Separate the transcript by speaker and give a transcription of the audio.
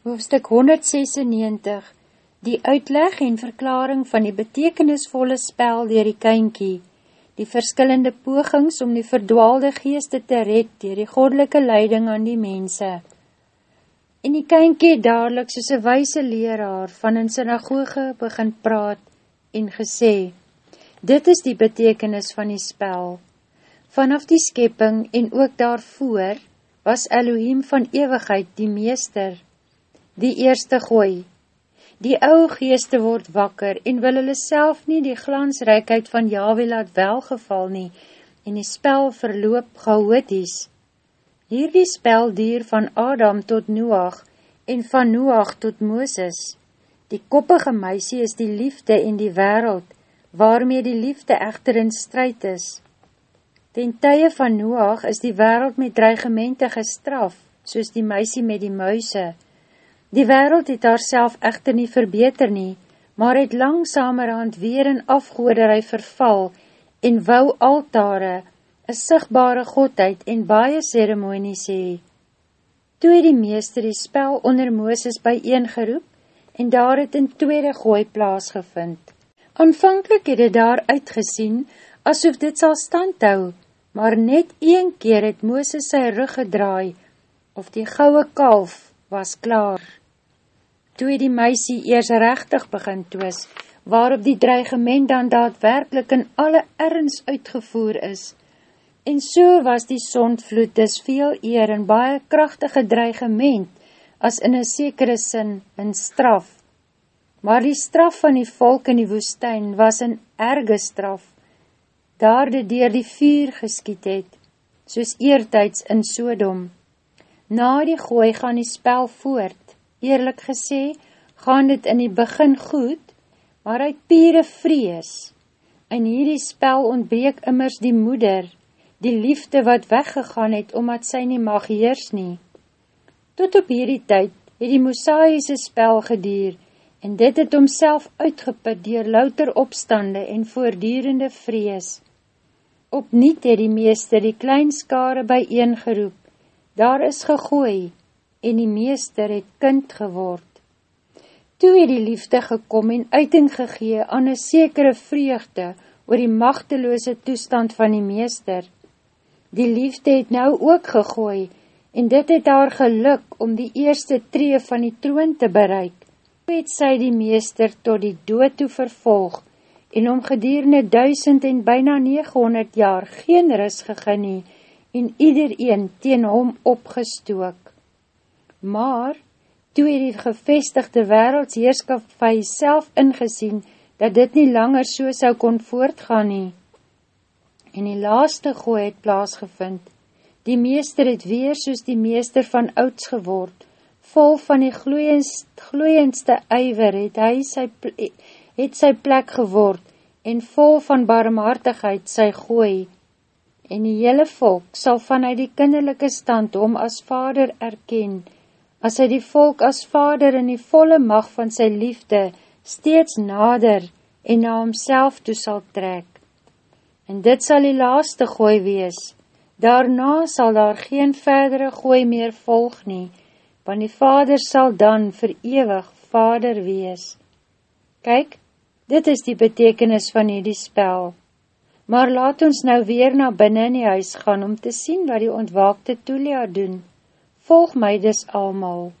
Speaker 1: Hoofstuk 196 Die uitleg en verklaring van die betekenisvolle spel dier die kynkie, die verskillende pogings om die verdwaalde geeste te red dier die godelike leiding aan die mense. En die kynkie dadelijk soos een wijse leraar van een synagoge begin praat en gesê, Dit is die betekenis van die spel. Vanaf die skepping en ook daarvoor was Elohim van ewigheid die meester, die eerste gooi. Die ou geeste word wakker en wil hulle self nie die glansrijkheid van Yahweh laat welgeval nie en die spel verloop chaoties. Hier die spel dier van Adam tot Noach en van Noach tot Mooses. Die koppige meisie is die liefde en die wereld, waarmee die liefde echter in strijd is. Ten tye van Noach is die wereld met dreigemente gestraf, soos die meisie met die muise, Die wereld het haar self echter nie verbeter nie, maar het langsamerhand weer in afgoederij verval en wou altare, een sigbare godheid en baie ceremonie sê. Toe het die meester die spel onder Mooses bijeengeroep en daar het in tweede gooi plaasgevind. Aanvankelijk het het daar uitgesien, asof dit sal stand hou, maar net een keer het Mooses sy rug gedraai, of die gouwe kalf was klaar toe die meisie eers rechtig begin toos, waarop die dreigement dan daadwerkelijk in alle erns uitgevoer is. En so was die sondvloed dus veel eer en baie krachtige dreigement, as in een sekere sin in straf. Maar die straf van die volk in die woestijn was een erge straf, daar dit dier die vuur geskiet het, soos eertijds in Sodom. Na die gooi gaan die spel voort, Eerlik gesê, gaan dit in die begin goed, maar uit pere vrees. In hierdie spel ontbreek immers die moeder, die liefde wat weggegaan het, omdat sy nie mag heers nie. Tot op hierdie tyd het die Mosaïse spel gedier, en dit het homself uitgeput dier louter opstande en voordierende vrees. Opniet het die meester die kleinskare bijeengeroep, daar is gegooi, en die meester het kind geword. Toe het die liefde gekom en uiting gegee aan een sekere vreugde oor die machteloose toestand van die meester. Die liefde het nou ook gegooi en dit het haar geluk om die eerste tree van die troon te bereik. Toe het sy die meester tot die dood toe vervolg en om gedierende duisend en byna 900 jaar geen ris gegin en ieder een teen hom opgestook maar toe het die gevestigde wereldsheerskap van self ingesien, dat dit nie langer so sou kon voortgaan nie. En die laaste gooi het plaasgevind. Die meester het weer soos die meester van ouds geword, vol van die gloeiendst, gloeiendste eiver het hy sy, het sy plek geword, en vol van barmhartigheid sy gooi. En die hele volk sal vanuit die kinderlijke stand om as vader erken, as hy die volk as vader in die volle mag van sy liefde steeds nader en na homself toe sal trek. En dit sal die laaste gooi wees, daarna sal daar geen verdere gooi meer volg nie, want die vader sal dan verewig vader wees. Kyk, dit is die betekenis van hierdie spel. Maar laat ons nou weer na binnen in die huis gaan om te sien wat die ontwaakte Tulia doen volg my dus almal.